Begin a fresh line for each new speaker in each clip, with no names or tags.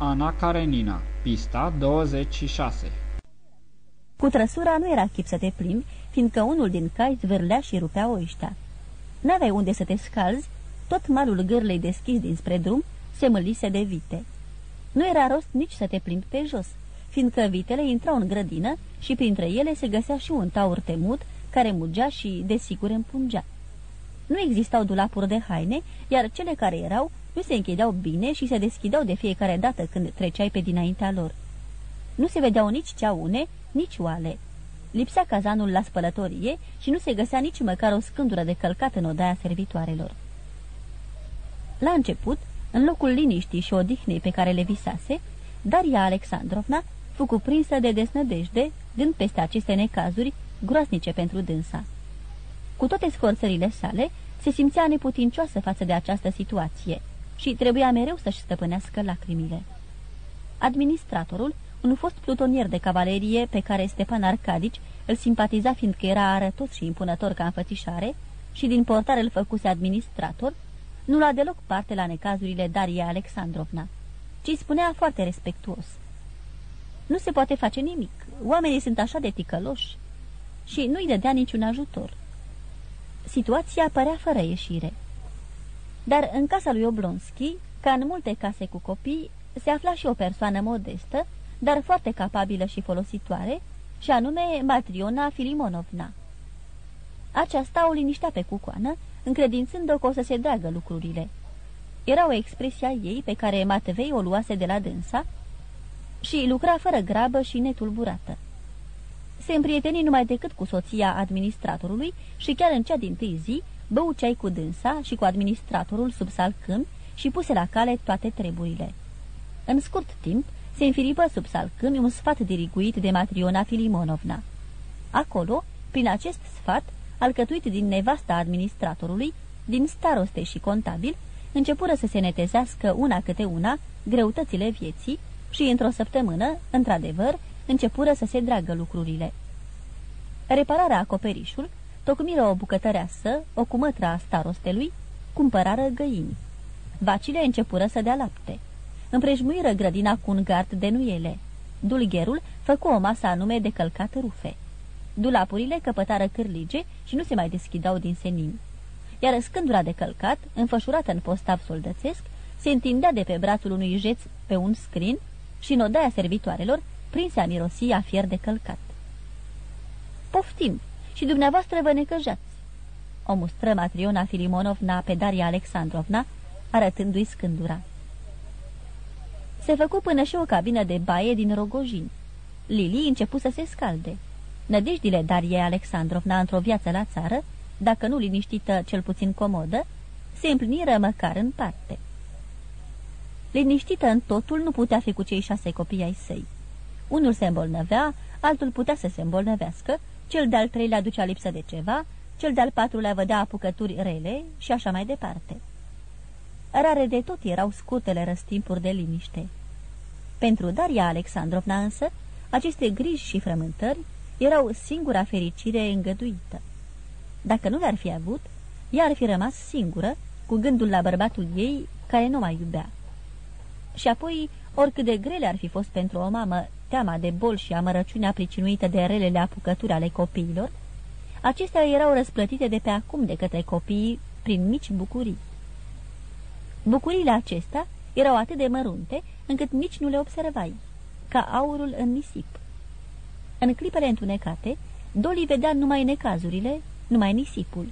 Ana Karenina, pista 26
Cu trăsura nu era chip să te plimbi, fiindcă unul din cai zvârlea și rupea oiștea. N-aveai unde să te scalzi, tot malul gârlei deschis dinspre drum se mălise de vite. Nu era rost nici să te plimbi pe jos, fiindcă vitele intrau în grădină și printre ele se găsea și un taur temut care mugea și, desigur, împungea. Nu existau dulapuri de haine, iar cele care erau nu se închideau bine și se deschideau de fiecare dată când treceai pe dinaintea lor. Nu se vedeau nici ceaune, nici oale. Lipsea cazanul la spălătorie și nu se găsea nici măcar o scândură de călcat în odaia servitoarelor. La început, în locul liniștii și odihnei pe care le visase, Daria Alexandrovna fu cuprinsă de desnădejde, dând peste aceste necazuri groasnice pentru dânsa. Cu toate sforțările sale, se simțea neputincioasă față de această situație și trebuia mereu să-și stăpânească lacrimile. Administratorul, un fost plutonier de cavalerie pe care Stepan Arcadici îl simpatiza fiindcă era arătos și impunător ca înfățișare și din portare îl făcuse administrator, nu lua deloc parte la necazurile Daria Alexandrovna, ci spunea foarte respectuos. Nu se poate face nimic, oamenii sunt așa de ticăloși și nu-i dădea niciun ajutor. Situația părea fără ieșire. Dar în casa lui Oblonski, ca în multe case cu copii, se afla și o persoană modestă, dar foarte capabilă și folositoare, și anume Matriona Filimonovna. Aceasta o liniștea pe cucoană, încredințând-o că o să se dragă lucrurile. Era o expresie a ei pe care Matvei o luase de la dânsa și lucra fără grabă și netulburată. Se împrieteni numai decât cu soția administratorului și chiar în cea din tâi zi bău ceai cu dânsa și cu administratorul sub salcâm și puse la cale toate treburile. În scurt timp, se înfiripă sub salcâmi un sfat diriguit de Matriona Filimonovna. Acolo, prin acest sfat, alcătuit din nevasta administratorului, din staroste și contabil, începură să se netezească una câte una greutățile vieții și, într-o săptămână, într-adevăr, începură să se dragă lucrurile. Repararea acoperișul, tocmiră o bucătăreasă, o cumătră a starostelui, cumpărară găini. Vacile începură să dea lapte. Împrejmuiră grădina cu un gard de nuiele. Dulgherul făcu o masă anume de călcat rufe. Dulapurile căpătară cârlige și nu se mai deschidau din senin. Iar scândura de călcat, înfășurată în postav soldățesc, se întindea de pe brațul unui jeț pe un scrin și în odaia servitoarelor prinse a mirosi a fier de călcat. Poftim și dumneavoastră vă necăjați, o mustră Matriona Filimonovna pe Daria Alexandrovna, arătându-i scândura. Se făcu până și o cabină de baie din Rogojin. Lili începu să se scalde. Nădejdile Dariei Alexandrovna într-o viață la țară, dacă nu liniștită, cel puțin comodă, se împliniră măcar în parte. Liniștită în totul nu putea fi cu cei șase copii ai săi. Unul se îmbolnăvea, altul putea să se îmbolnăvească, cel de-al treilea ducea lipsă de ceva, cel de-al patrulea vădea apucături rele și așa mai departe. Rare de tot erau scurtele răstimpuri de liniște. Pentru Daria Alexandrovna însă, aceste griji și frământări erau singura fericire îngăduită. Dacă nu le-ar fi avut, ea ar fi rămas singură, cu gândul la bărbatul ei, care nu mai iubea. Și apoi, oricât de grele ar fi fost pentru o mamă teama de bol și amărăciunea pricinuită de relele apucături ale copiilor, acestea erau răsplătite de pe acum de către copiii prin mici bucurii. Bucurile acestea erau atât de mărunte încât nici nu le observai, ca aurul în nisip. În clipele întunecate, Doli vedea numai necazurile, numai nisipul.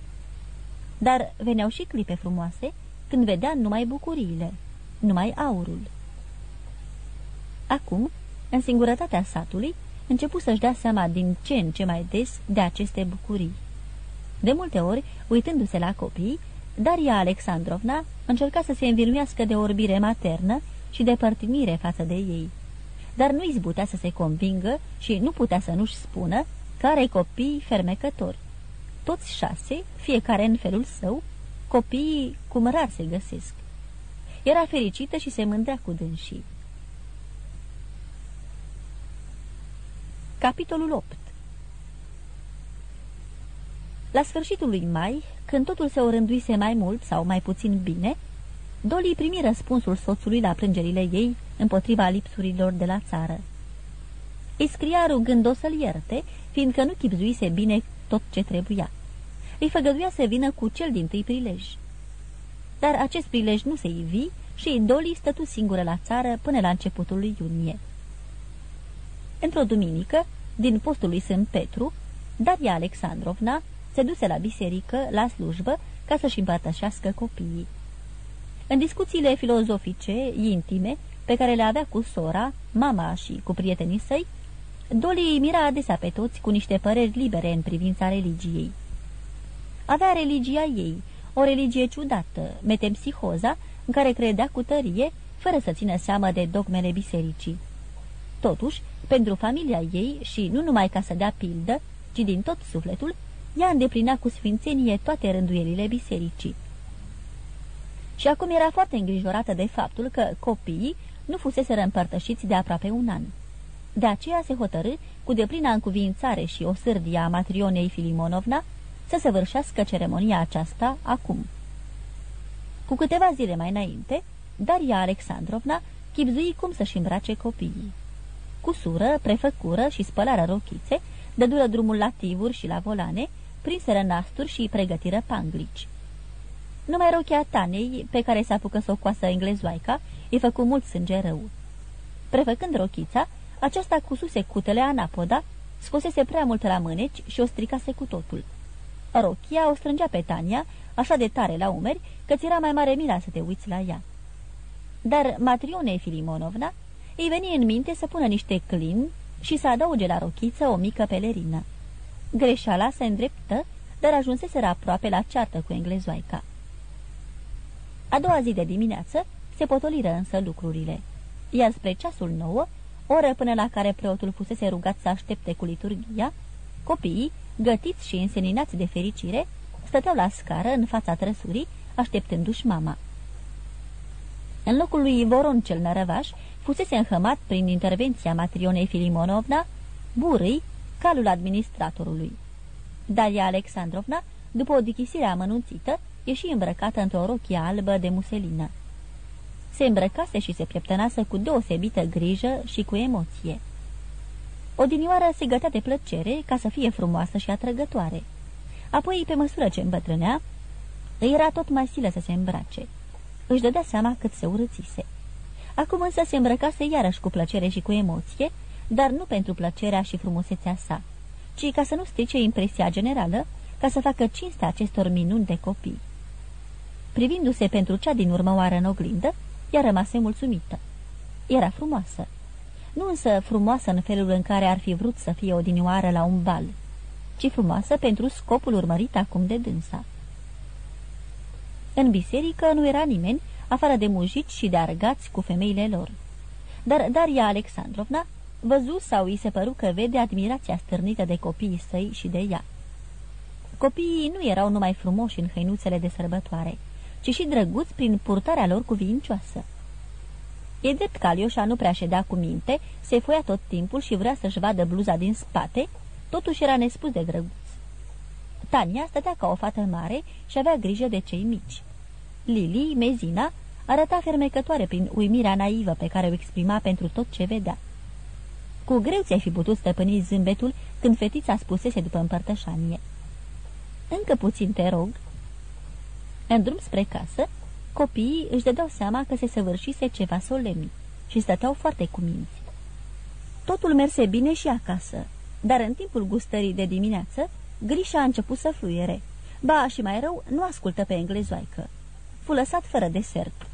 Dar veneau și clipe frumoase când vedea numai bucuriile, numai aurul. Acum, în singurătatea satului, începu să-și dea seama din ce în ce mai des de aceste bucurii. De multe ori, uitându-se la copii, Daria Alexandrovna încerca să se învinuiască de orbire maternă și de părtinire față de ei. Dar nu izbutea să se convingă și nu putea să nu-și spună că are copii fermecători. Toți șase, fiecare în felul său, copiii cum rar se găsesc. Era fericită și se mândrea cu dânsii. Capitolul 8 La sfârșitul lui mai, când totul se orânduise mai mult sau mai puțin bine, Dolly primi răspunsul soțului la plângerile ei împotriva lipsurilor de la țară. Îi scria rugând-o să-l ierte, fiindcă nu chipzuise bine tot ce trebuia. Îi făgăduia să vină cu cel din tâi prilej. Dar acest prilej nu se ivi și Dolly stătu singură la țară până la începutul lui iunie. Într-o duminică, din postul lui Sfânt Petru, Daria Alexandrovna se duse la biserică, la slujbă, ca să-și împărtășească copiii. În discuțiile filozofice, intime, pe care le avea cu sora, mama și cu prietenii săi, Dolly îi mira adesea pe toți cu niște păreri libere în privința religiei. Avea religia ei, o religie ciudată, metempsihoza, în care credea cu tărie, fără să țină seamă de dogmele bisericii. Totuși, pentru familia ei și nu numai ca să dea pildă, ci din tot sufletul, ea îndeplinea cu sfințenie toate rânduielile bisericii. Și acum era foarte îngrijorată de faptul că copiii nu fusese împărtășiți de aproape un an. De aceea se hotărâ, cu deplina încuvințare și o sârdia a matrionei Filimonovna, să săvârșească ceremonia aceasta acum. Cu câteva zile mai înainte, Daria Alexandrovna chipzui cum să-și îmbrace copiii. Cu sură, prefăcură și spălară rochițe, dădură drumul la tivuri și la volane, prinseră nasturi și pregătiră panglici. Numai rochia Tanei, pe care se apucă să o coasă englezoaica, îi făcu mult sânge rău. Prefăcând rochița, aceasta cususe cutele anapoda, scosese prea mult la mâneci și o stricase cu totul. Rochia o strângea pe Tania, așa de tare la umeri, că ți era mai mare mila să te uiți la ea. Dar Matrione Filimonovna îi veni în minte să pună niște clin și să adauge la rochiță o mică pelerină. Greșeala se îndreptă, dar ajunseseră aproape la ceartă cu englezoaica. A doua zi de dimineață se potoliră însă lucrurile, iar spre ceasul nouă, oră până la care preotul fusese rugat să aștepte cu liturghia, copiii, gătiți și înseninați de fericire, stăteau la scară în fața trăsurii, așteptându-și mama. În locul lui Voron cel nărăvaș, fusese înhămat prin intervenția matrionei Filimonovna, burâi, calul administratorului. Dalia Alexandrovna, după o dichisire amănunțită, ieși îmbrăcată într-o rochie albă de muselină. Se îmbrăcase și se pieptănase cu deosebită grijă și cu emoție. Odinioară se gătea de plăcere ca să fie frumoasă și atrăgătoare. Apoi, pe măsură ce îmbătrânea, îi era tot mai silă să se îmbrace. Își dădea seama cât se urățise. Acum însă se îmbrăcase iarăși cu plăcere și cu emoție, dar nu pentru plăcerea și frumusețea sa, ci ca să nu strice impresia generală, ca să facă cinstea acestor minuni de copii. Privindu-se pentru cea din urmă oară în oglindă, ea rămase mulțumită. Era frumoasă. Nu însă frumoasă în felul în care ar fi vrut să fie odinioară la un bal, ci frumoasă pentru scopul urmărit acum de dânsa. În biserică nu era nimeni, afară de mujici și de argați cu femeile lor. Dar Daria Alexandrovna văzu sau îi se păru că vede admirația stârnită de copiii săi și de ea. Copiii nu erau numai frumoși în hăinuțele de sărbătoare, ci și drăguți prin purtarea lor cuvincioasă. E drept că Alioșa nu prea ședea cu minte, se foia tot timpul și vrea să-și vadă bluza din spate, totuși era nespus de drăguț. Tania stătea ca o fată mare și avea grijă de cei mici. Lili, mezina, arăta fermecătoare prin uimirea naivă pe care o exprima pentru tot ce vedea. Cu greu ți-ai fi putut stăpâni zâmbetul când fetița spusese după împărtășanie. Încă puțin te rog. În drum spre casă, copiii își dădeau seama că se săvârșise ceva solemn și stăteau foarte cuminți. Totul merse bine și acasă, dar în timpul gustării de dimineață, Grișa a început să fluiere. Ba, și mai rău, nu ascultă pe englezoaică. Fu lăsat fără desert.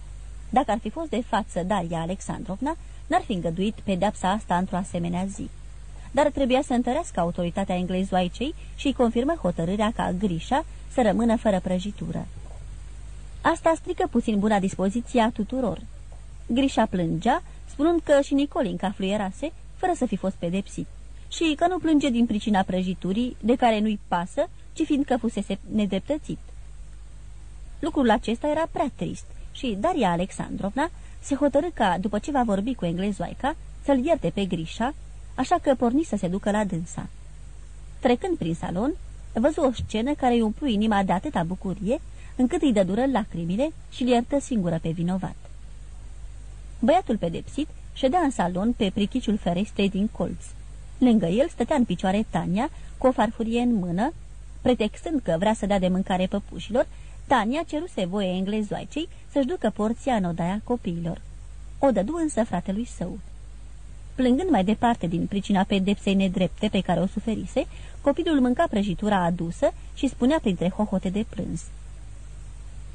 Dacă ar fi fost de față Daria Alexandrovna, n-ar fi îngăduit pedeapsa asta într-o asemenea zi. Dar trebuia să întărească autoritatea englezoaicei și confirmă hotărârea ca Grișa să rămână fără prăjitură. Asta strică puțin buna dispoziție a tuturor. Grișa plângea, spunând că și Nicolinca fluierase, fără să fi fost pedepsit, și că nu plânge din pricina prăjiturii, de care nu-i pasă, ci fiindcă fusese nedreptățit. Lucrul acesta era prea trist și Daria Alexandrovna se hotărâ ca, după ce va vorbi cu englezoaica, să-l ierte pe Grișa, așa că porni să se ducă la dânsa. Trecând prin salon, văzu o scenă care îi umplu inima de atâta bucurie, încât îi dădură lacrimile și îl iertă singură pe vinovat. Băiatul pedepsit ședea în salon pe prichiciul ferestrei din colț. Lângă el stătea în picioare Tania, cu o farfurie în mână, pretextând că vrea să dea de mâncare păpușilor, Tania ceruse voie englezoaicei să-și ducă porția în odaia copiilor. O dădu însă fratelui său. Plângând mai departe din pricina pedepsei nedrepte pe care o suferise, copilul mânca prăjitura adusă și spunea printre hohote de plâns.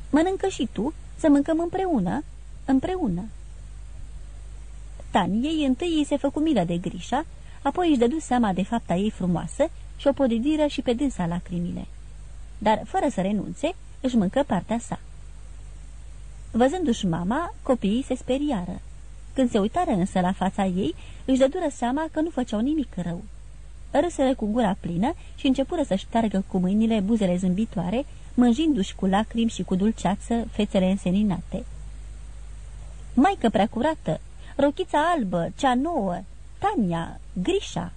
Mănâncă și tu, să mâncăm împreună, împreună. Taniei întâi îi se făcu milă de grișa, apoi își dădu seama de fapta ei frumoasă și o podidiră și pe dânsa lacrimile. Dar, fără să renunțe, își mâncă partea sa. Văzându-și mama, copiii se speriară. Când se uitară însă la fața ei, își dădură seama că nu făceau nimic rău. Râsără cu gura plină și începură să șteargă cu mâinile buzele zâmbitoare, mânjindu-și cu lacrimi și cu dulceață fețele înseninate. Maică prea curată, rochița albă, cea nouă, Tania, Grișa!"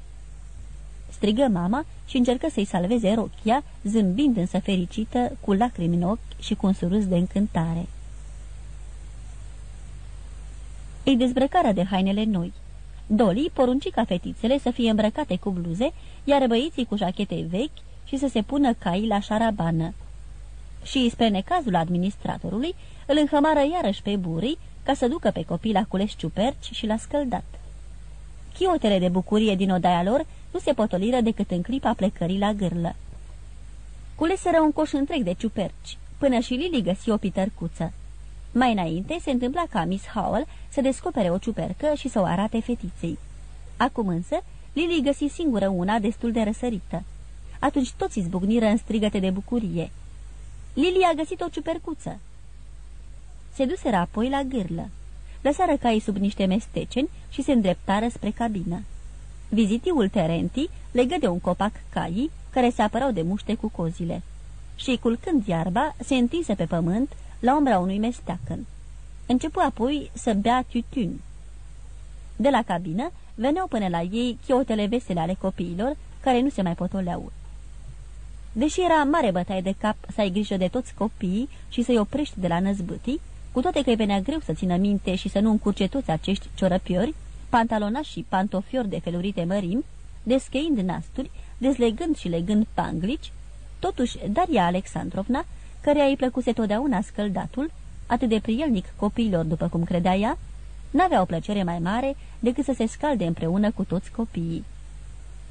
Strigă mama și încercă să-i salveze rochia, zâmbind însă fericită, cu lacrimi în ochi și cu un surâs de încântare. Îi dezbrăcarea de hainele noi. Dolly porunci ca fetițele să fie îmbrăcate cu bluze, iar băieții cu jachete vechi și să se pună cai la șarabană. Și, spre necazul administratorului, îl înhămară iarăși pe burii ca să ducă pe copii la cules ciuperci și la scăldat. Chiotele de bucurie din odaia lor nu se potoliră decât în clipa plecării la gârlă. Culeseră un coș întreg de ciuperci, până și Lili găsi o pitărcuță. Mai înainte se întâmpla ca Miss Howell să descopere o ciupercă și să o arate fetiței. Acum însă, Lily găsi singură una destul de răsărită. Atunci toți izbucniră în strigăte de bucurie. Lily a găsit o ciupercuță. Se duseră apoi la gârlă. Lăsară caii sub niște mesteceni și se îndreptară spre cabină. Vizitiul Terenti legă de un copac caii care se apărau de muște cu cozile. Și, culcând iarba, se întinse pe pământ la umbra unui mesteacăn. Începu apoi să bea tutun. De la cabină veneau până la ei chiotele vesele ale copiilor, care nu se mai potoleau. Deși era mare bătaie de cap să ai grijă de toți copiii și să-i oprești de la năzbâtii, cu toate că îi venea greu să țină minte și să nu încurce toți acești ciorăpiori, pantalonași și pantofiori de felurite mărimi, descheind nasturi, dezlegând și legând panglici, totuși Daria Alexandrovna, care îi plăcuse totdeauna scăldatul, atât de prielnic copiilor după cum credea ea, n-avea o plăcere mai mare decât să se scalde împreună cu toți copiii.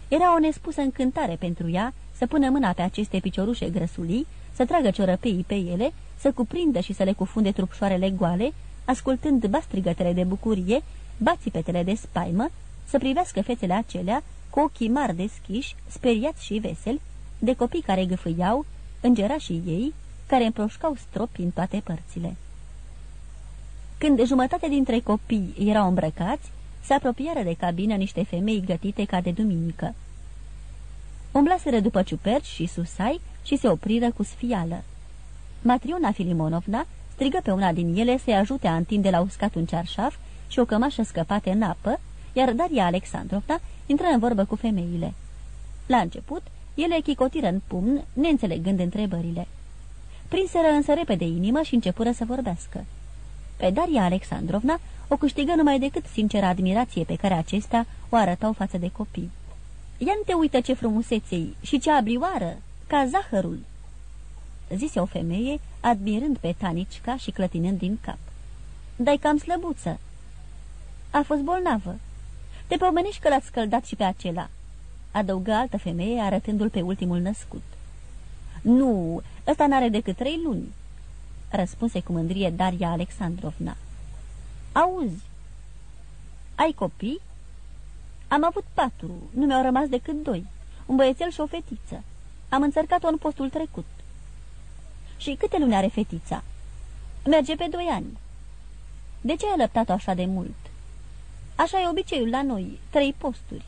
Era o nespusă încântare pentru ea să pună mâna pe aceste piciorușe grăsulii, să tragă ciorăpeii pe ele, să cuprindă și să le cufunde trupșoarele goale, ascultând bastrigătele de bucurie, bațipetele de spaimă, să privească fețele acelea cu ochii mari deschiși, speriați și veseli, de copii care gâfâiau, îngerașii ei, care împroșcau stropi în toate părțile. Când jumătate dintre copii erau îmbrăcați, se apropiară de cabină niște femei gătite ca de duminică. Umblaseră după ciuperci și susai și se opriră cu sfială. Matriona Filimonovna strigă pe una din ele să-i ajute a întinde la uscat un cearșaf și o cămașă scăpate în apă, iar Daria Alexandrovna intră în vorbă cu femeile. La început, ele chicotiră în pumn, neînțelegând întrebările. Prinseră însă repede inimă și începură să vorbească. Pe Daria Alexandrovna o câștigă numai decât sincera admirație pe care acestea o arătau față de copii. Ia nu te uită ce frumuseței și ce ablioară, ca zahărul!" zise o femeie, admirând pe Tanicica și clătinând din cap. Dai cam slăbuță." A fost bolnavă. Te pomenești că l-ați scăldat și pe acela," adăugă altă femeie, arătându-l pe ultimul născut. Nu, ăsta n-are decât trei luni," răspunse cu mândrie Daria Alexandrovna. Auzi, ai copii?" Am avut patru, nu mi-au rămas decât doi, un băiețel și o fetiță. Am înțărcat-o în postul trecut." Și câte luni are fetița?" Merge pe doi ani." De ce ai lăptat-o așa de mult?" Așa e obiceiul la noi, trei posturi."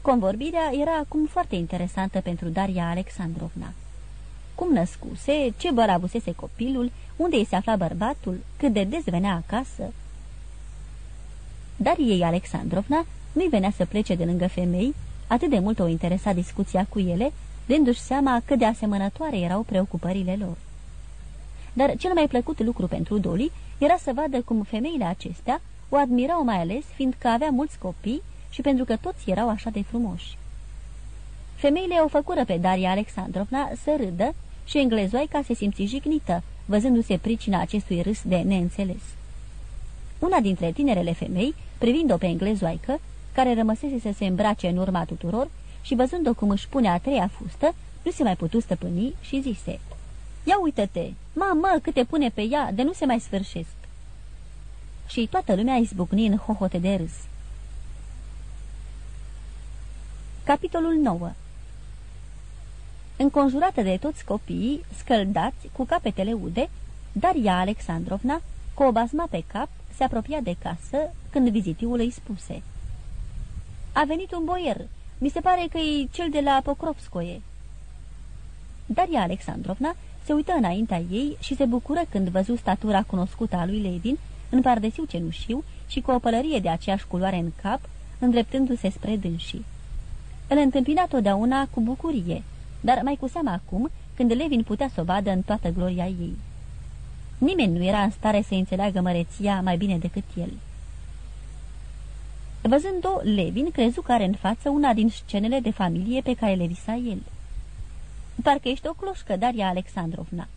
Convorbirea era acum foarte interesantă pentru Daria Alexandrovna. Cum născuse, ce băr avusese copilul, unde îi se afla bărbatul, cât de des venea acasă. Dariei Alexandrovna nu-i venea să plece de lângă femei, atât de mult o interesa discuția cu ele, dându-și seama cât de asemănătoare erau preocupările lor. Dar cel mai plăcut lucru pentru Dolly era să vadă cum femeile acestea o admirau mai ales fiindcă avea mulți copii și pentru că toți erau așa de frumoși. Femeile o făcură pe Daria Alexandrovna să râdă și englezoica se simți jignită, văzându-se pricina acestui râs de neînțeles. Una dintre tinerele femei, privind-o pe englezoaică, care rămăsese să se îmbrace în urma tuturor și văzând-o cum își pune a treia fustă, nu se mai putu stăpâni și zise Ia uită-te! Mamă, cât te pune pe ea, de nu se mai sfârșesc!" Și toată lumea izbucni în hohote de râs. Capitolul 9 Înconjurată de toți copiii, scăldați, cu capetele ude, Daria Alexandrovna, cu o basma pe cap, se apropia de casă când vizitiul îi spuse A venit un boier. Mi se pare că e cel de la Pokrovskoie." Daria Alexandrovna se uită înaintea ei și se bucură când văzu statura cunoscută a lui Levin, în pardesiu cenușiu și cu o pălărie de aceeași culoare în cap, îndreptându-se spre dânsii. Îl întâmpina totdeauna cu bucurie, dar mai cu seama acum, când Levin putea să o vadă în toată gloria ei. Nimeni nu era în stare să înțeleagă măreția mai bine decât el. Văzând-o, Levin crezu că are în față una din scenele de familie pe care le visa el. Parcă ești o cloșcă, Daria Alexandrovna."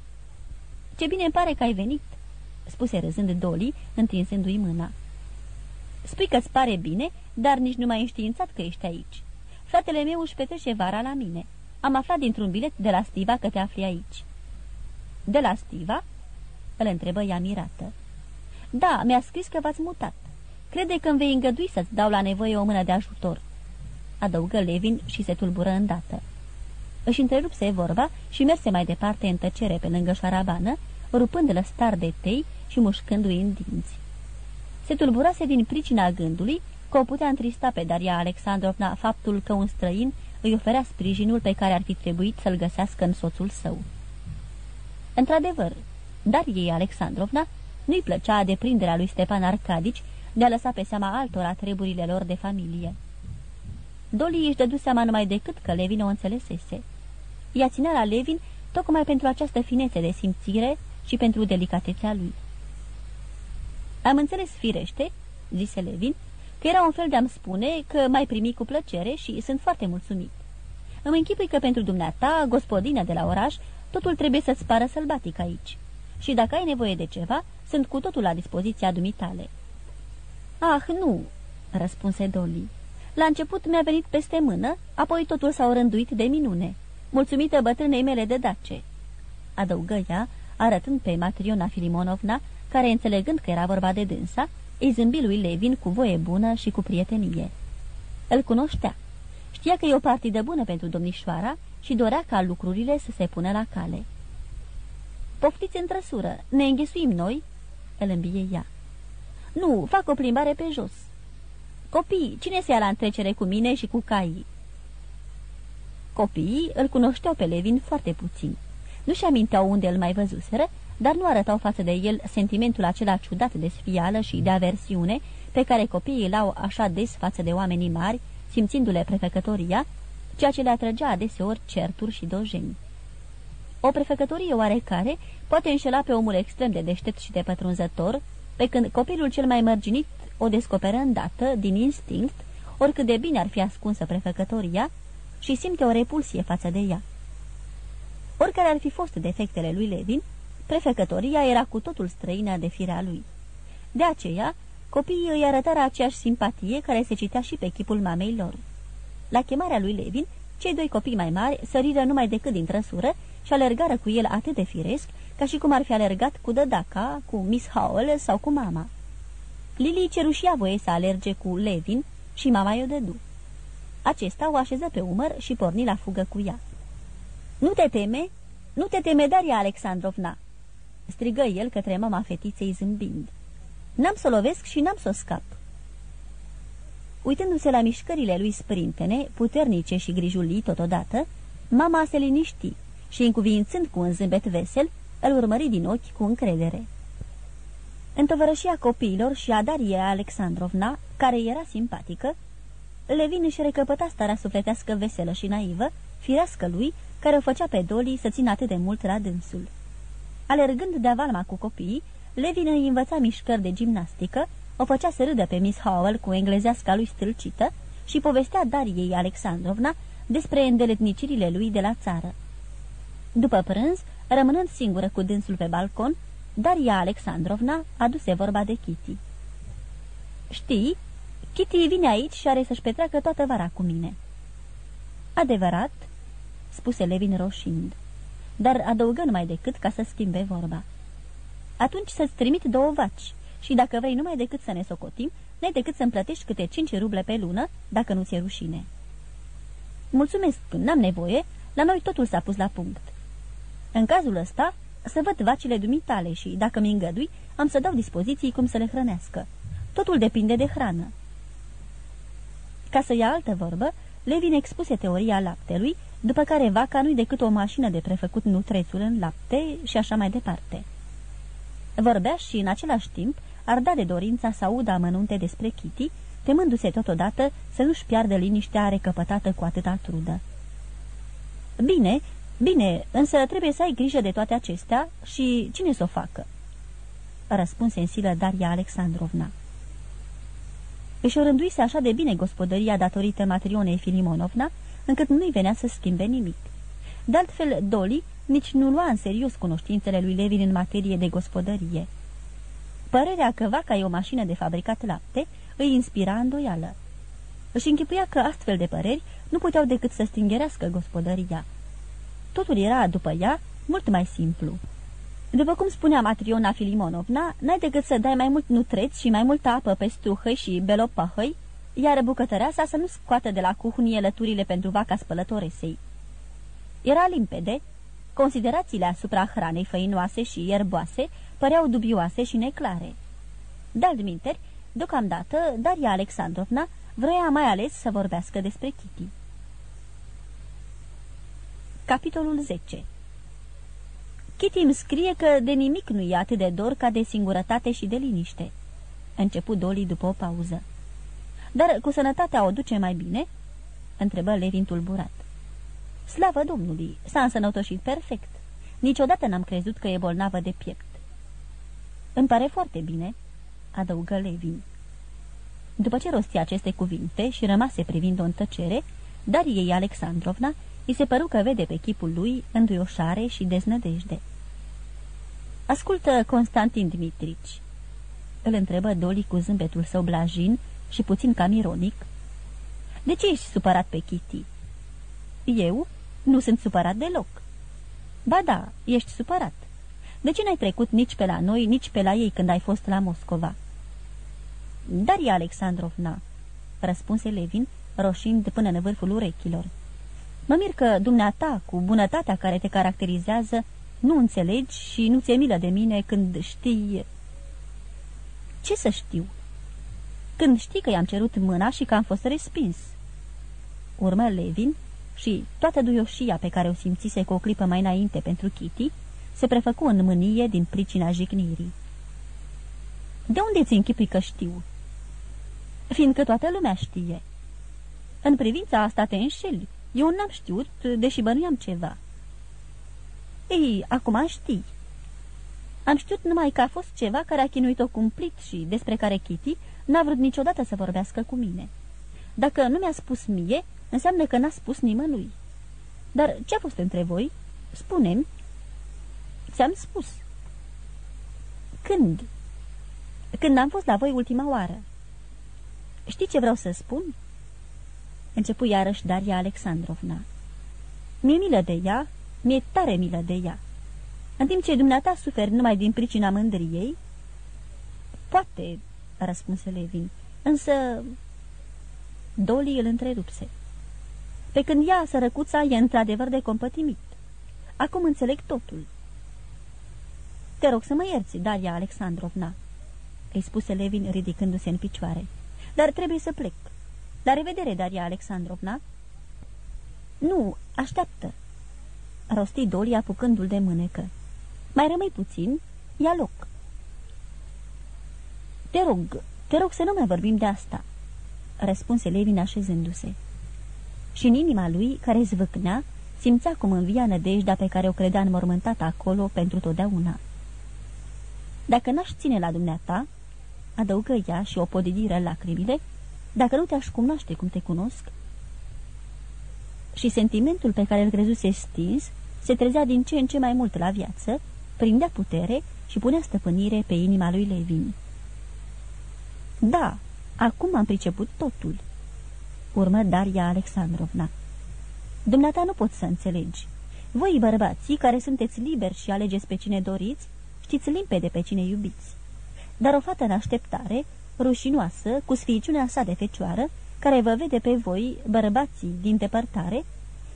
Ce bine îmi pare că ai venit," spuse râzând Doli, întinsându-i mâna. Spui că-ți pare bine, dar nici nu mai înștiințat că ești aici. Fratele meu își petrece vara la mine. Am aflat dintr-un bilet de la Stiva că te afli aici." De la Stiva?" îl întrebă ea mirată. Da, mi-a scris că v-ați mutat. Crede că îmi vei îngădui să-ți dau la nevoie o mână de ajutor." Adăugă Levin și se tulbură îndată. Își întrerupse vorba și merse mai departe în tăcere pe lângă șarabană, rupând lăstar de tei și mușcându-i în dinți. Se tulburase din pricina gândului că o putea întrista pe Daria Alexandrovna faptul că un străin îi oferea sprijinul pe care ar fi trebuit să-l găsească în soțul său. Într-adevăr, Dariei Alexandrovna nu-i plăcea deprinderea lui Stepan Arcadici de a lăsa pe seama altora treburile lor de familie. Doli își dădu seama numai decât că Levin o înțelesese. Ea ținea la Levin tocmai pentru această finețe de simțire și pentru delicatețea lui. Am înțeles firește, zise Levin, că era un fel de a-mi spune că mai primi cu plăcere și sunt foarte mulțumit. Îmi închipui că pentru dumneata, gospodină de la oraș, totul trebuie să-ți pară sălbatic aici. Și dacă ai nevoie de ceva, sunt cu totul la dispoziția dumitale. Ah, nu, răspunse Dolly. La început mi-a venit peste mână, apoi totul s-a rânduit de minune, mulțumită bătrânei mele de dace. Adăugă ea, arătând pe Matriona Filimonovna, care, înțelegând că era vorba de dânsa, îi zâmbi lui Levin cu voie bună și cu prietenie. Îl cunoștea. Știa că e o partidă bună pentru domnișoara și dorea ca lucrurile să se pună la cale. Poftiți în trăsură, ne înghesuim noi?" îl îmbie ea. Nu, fac o plimbare pe jos." Copii, cine se ia la întrecere cu mine și cu caii?" Copiii îl cunoșteau pe Levin foarte puțin. Nu-și aminteau unde îl mai văzuseră, dar nu arătau față de el sentimentul acela ciudat de sfială și de aversiune pe care copiii îl au așa des față de oamenii mari, simțindu-le prefecătoria, ceea ce le atrăgea adeseori certuri și dojeni. O prefecătorie oarecare poate înșela pe omul extrem de deștept și de pătrunzător, pe când copilul cel mai mărginit o descoperă îndată, din instinct, oricât de bine ar fi ascunsă prefecătoria, și simte o repulsie față de ea. Oricare ar fi fost defectele lui Levin, prefecătoria era cu totul străină de firea lui. De aceea, copiii îi arătară aceeași simpatie care se citea și pe chipul mamei lor. La chemarea lui Levin, cei doi copii mai mari săriră numai decât din trăsură și alergară cu el atât de firesc, ca și cum ar fi alergat cu Dădaca, cu Miss Howell sau cu mama. Lily cerușia voie să alerge cu Levin și mama i-o dădu. Acesta o așeză pe umăr și porni la fugă cu ea. Nu te teme? Nu te teme, Daria Alexandrovna!" Strigă el către mama fetiței zâmbind. N-am să lovesc și n-am să o scap." Uitându-se la mișcările lui sprintene, puternice și grijulii totodată, mama se liniști și, încuvințând cu un zâmbet vesel, îl urmări din ochi cu încredere. Întovărășia copiilor și a Darie Alexandrovna, care era simpatică, Levin își recăpăta starea sufletească veselă și naivă firească lui, care o făcea pe Dolly să țină atât de mult la dânsul. Alergând de avalma cu copiii, Levin îi învăța mișcări de gimnastică, o făcea să râdă pe Miss Howell cu englezeasca lui stâlcită și povestea Dariei Alexandrovna despre îndeletnicirile lui de la țară. După prânz, rămânând singură cu dânsul pe balcon, Daria Alexandrovna aduse vorba de Kitty. Știi, Kitty vine aici și are să-și petreacă toată vara cu mine." Adevărat?" spuse Levin roșind, dar adăugă numai decât ca să schimbe vorba. Atunci să-ți trimit două vaci și dacă vrei numai decât să ne socotim, n-ai decât să-mi plătești câte cinci ruble pe lună, dacă nu ți-e rușine." Mulțumesc, n-am nevoie, la noi totul s-a pus la punct." În cazul ăsta, să văd vacile dumitale și, dacă mi îngădui, am să dau dispoziții cum să le hrănească. Totul depinde de hrană." Ca să ia altă vorbă, Levin expuse teoria laptelui, după care vaca nu-i decât o mașină de prefăcut nutrețul în lapte și așa mai departe. Vorbea și, în același timp, arda de dorința să audă amănunte despre Kitty, temându-se totodată să nu-și piardă liniștea recăpătată cu atâta trudă. Bine, bine, însă trebuie să ai grijă de toate acestea și cine să o facă?" răspunse în silă Daria Alexandrovna. Își o rânduise așa de bine gospodăria datorită Matrionei Filimonovna, încât nu-i venea să schimbe nimic. De altfel, Dolly nici nu lua în serios cunoștințele lui Levin în materie de gospodărie. Părerea că vaca e o mașină de fabricat lapte îi inspira îndoială. Își închipuia că astfel de păreri nu puteau decât să stingerească gospodăria. Totul era, după ea, mult mai simplu. După cum spunea Matriona Filimonovna, n-ai decât să dai mai mult nutreți și mai multă apă pe struhăi și belopahăi, iar bucătăreasa să nu scoată de la cuhnie lăturile pentru vaca spălătoresei. Era limpede, considerațiile asupra hranei făinoase și ierboase păreau dubioase și neclare. De-al deocamdată, Daria Alexandrovna vrea mai ales să vorbească despre Kitty. Capitolul 10 Kitty îmi scrie că de nimic nu e atât de dor ca de singurătate și de liniște. Început Dolly după o pauză. Dar cu sănătatea o duce mai bine?" întrebă Levin tulburat. Slavă Domnului, s-a însănătoșit perfect. Niciodată n-am crezut că e bolnavă de piept. Îmi pare foarte bine," adăugă Levin. După ce rosti aceste cuvinte și rămase privind-o în tăcere, Dariei Alexandrovna îi se păru că vede pe chipul lui înduioșare și deznădejde. Ascultă, Constantin Dmitrici," îl întrebă Doli cu zâmbetul său blajin și puțin cam ironic. De ce ești supărat pe Kitty?" Eu? Nu sunt supărat deloc." Ba da, ești supărat. De ce n-ai trecut nici pe la noi, nici pe la ei când ai fost la Moscova?" Daria Alexandrovna," răspunse Levin, roșind până în vârful urechilor. Mă mir că dumneata, cu bunătatea care te caracterizează, nu înțelegi și nu ți-e milă de mine când știi... Ce să știu? Când știi că i-am cerut mâna și că am fost respins. Urmă Levin și toată duioșia pe care o simțise cu o clipă mai înainte pentru Kitty se prefăcu în mânie din pricina jignirii. De unde ți închipui că știu? Fiindcă toată lumea știe. În privința asta te înșeli. Eu n-am știut, deși bănuiam ceva. Ei, acum știi. Am știut numai că a fost ceva care a chinuit-o cumplit și despre care Kitty n-a vrut niciodată să vorbească cu mine. Dacă nu mi-a spus mie, înseamnă că n-a spus nimănui. Dar ce a fost între voi? Spune-mi. Ți-am spus. Când? Când am fost la voi ultima oară. Știi ce vreau să spun? Începu iarăși Daria Alexandrovna. Mi-e milă de ea, mi-e tare milă de ea. În timp ce dumneata suferi numai din pricina mândriei? Poate, răspunse Levin, însă... Doli îl întrerupse. Pe când ea, sărăcuța, e într-adevăr de compătimit. Acum înțeleg totul. Te rog să mă ierți, Daria Alexandrovna, îi spuse Levin ridicându-se în picioare. Dar trebuie să plec. La revedere, Daria Alexandrovna." Nu, așteaptă," rosti Doli apucându-l de mânecă. Mai rămâi puțin, ia loc." Te rog, te rog să nu mai vorbim de asta," răspunse Levin așezându-se. Și în inima lui, care zvâcnea, Simțea cum învia nădejdea pe care o credea înmormântată acolo pentru totdeauna. Dacă n-aș ține la dumneata, adăugă ea și o podidiră lacrimile, dacă nu te-aș cunoaște cum te cunosc, și sentimentul pe care îl crezuse stins se trezea din ce în ce mai mult la viață, prindea putere și punea stăpânire pe inima lui Levin. Da, acum am priceput totul, urmă Daria Alexandrovna. Dumneata nu pot să înțelegi. Voi, bărbații, care sunteți liberi și alegeți pe cine doriți, știți limpede pe cine iubiți. Dar o fată în așteptare, rușinoasă, cu sfiiciunea sa de fecioară, care vă vede pe voi, bărbații, din depărtare,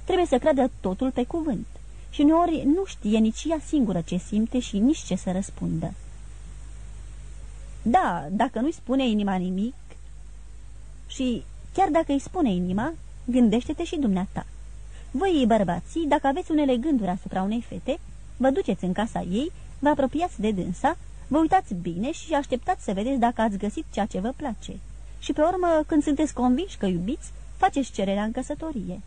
trebuie să creadă totul pe cuvânt și uneori nu știe nici ea singură ce simte și nici ce să răspundă. Da, dacă nu-i spune inima nimic și chiar dacă îi spune inima, gândește-te și dumneata. Voi, bărbații, dacă aveți unele gânduri asupra unei fete, vă duceți în casa ei, vă apropiați de dânsa, vă uitați bine și așteptați să vedeți dacă ați găsit ceea ce vă place. Și pe urmă, când sunteți convinși că iubiți, faceți cererea în căsătorie.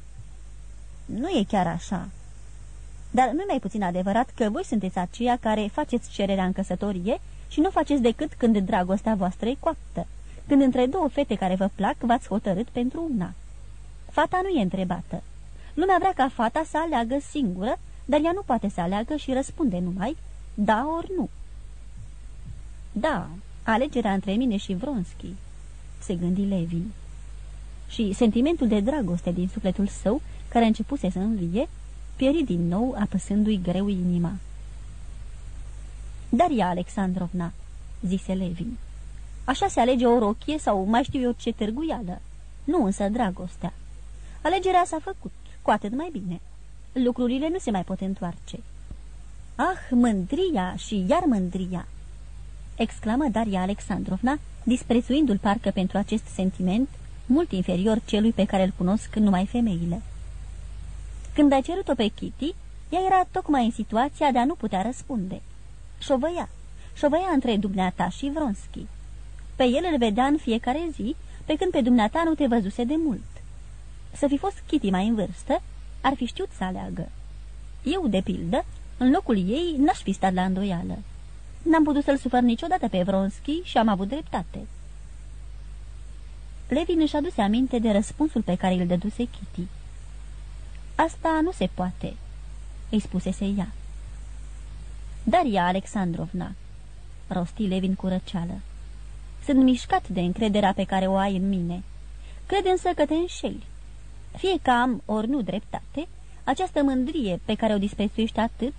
Nu e chiar așa. Dar nu mai puțin adevărat că voi sunteți aceia care faceți cererea în căsătorie și nu faceți decât când dragostea voastră e coaptă, când între două fete care vă plac v-ați hotărât pentru una. Fata nu e întrebată. Lumea vrea ca fata să aleagă singură, dar ea nu poate să aleagă și răspunde numai da ori nu. Da, alegerea între mine și Vronski, se gândi Levin. Și sentimentul de dragoste din sufletul său, care începuse să învie, pieri din nou apăsându-i greu inima. Daria Alexandrovna, zise Levin, așa se alege o rochie sau mai știu eu ce târguială, nu însă dragostea. Alegerea s-a făcut, cu atât mai bine. Lucrurile nu se mai pot întoarce. Ah, mândria și iar mândria! exclamă Daria Alexandrovna, disprețuindu-l parcă pentru acest sentiment, mult inferior celui pe care îl cunosc numai femeile. Când ai cerut-o pe Kitty, ea era tocmai în situația de a nu putea răspunde. Șovăia. Șovăia între dumneata și Vronski. Pe el îl vedea în fiecare zi, pe când pe dumneata nu te văzuse de mult. Să fi fost Kitty mai în vârstă, ar fi știut să aleagă. Eu, de pildă, în locul ei, n-aș fi stat la îndoială. N-am putut să-l sufăr niciodată pe Vronski și am avut dreptate. Levin își aduse aminte de răspunsul pe care îl dăduse Kitty. Asta nu se poate," îi spusese ea. Daria Alexandrovna," rosti Levin cu răceală. Sunt mișcat de încrederea pe care o ai în mine. Cred însă că te înșeli. Fie că am ori nu dreptate, această mândrie pe care o disprețuiești atât,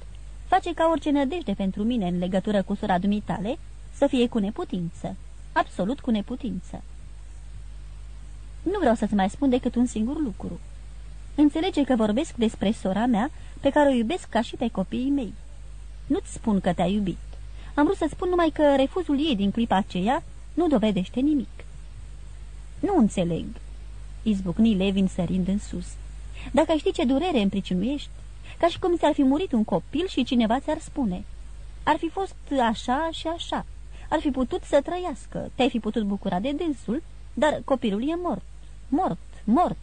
face ca orice nădejde pentru mine în legătură cu sora dumitale să fie cu neputință, absolut cu neputință. Nu vreau să-ți mai spun decât un singur lucru. Înțelege că vorbesc despre sora mea, pe care o iubesc ca și pe copiii mei. Nu-ți spun că te-a iubit. Am vrut să spun numai că refuzul ei din clipa aceea nu dovedește nimic. Nu înțeleg, izbucni Levin sărind în sus. Dacă știi ce durere împricinuiești, ca și cum ți-ar fi murit un copil și cineva ți-ar spune. Ar fi fost așa și așa. Ar fi putut să trăiască, te-ai fi putut bucura de dânsul, dar copilul e mort, mort, mort.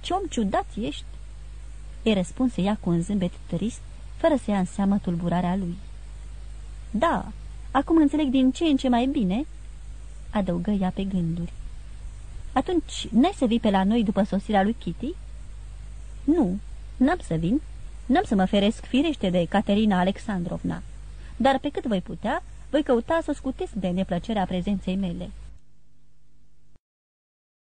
Ce om ciudat ești!" Îi răspunse ea cu un zâmbet trist, fără să ia în seamă tulburarea lui. Da, acum înțeleg din ce în ce mai bine," adăugă ea pe gânduri. Atunci, n-ai să vii pe la noi după sosirea lui Kitty?" Nu, n-am să vin. N-am să mă feresc firește de Caterina Alexandrovna. Dar pe cât voi putea, voi căuta să scutesc de neplăcerea prezenței mele."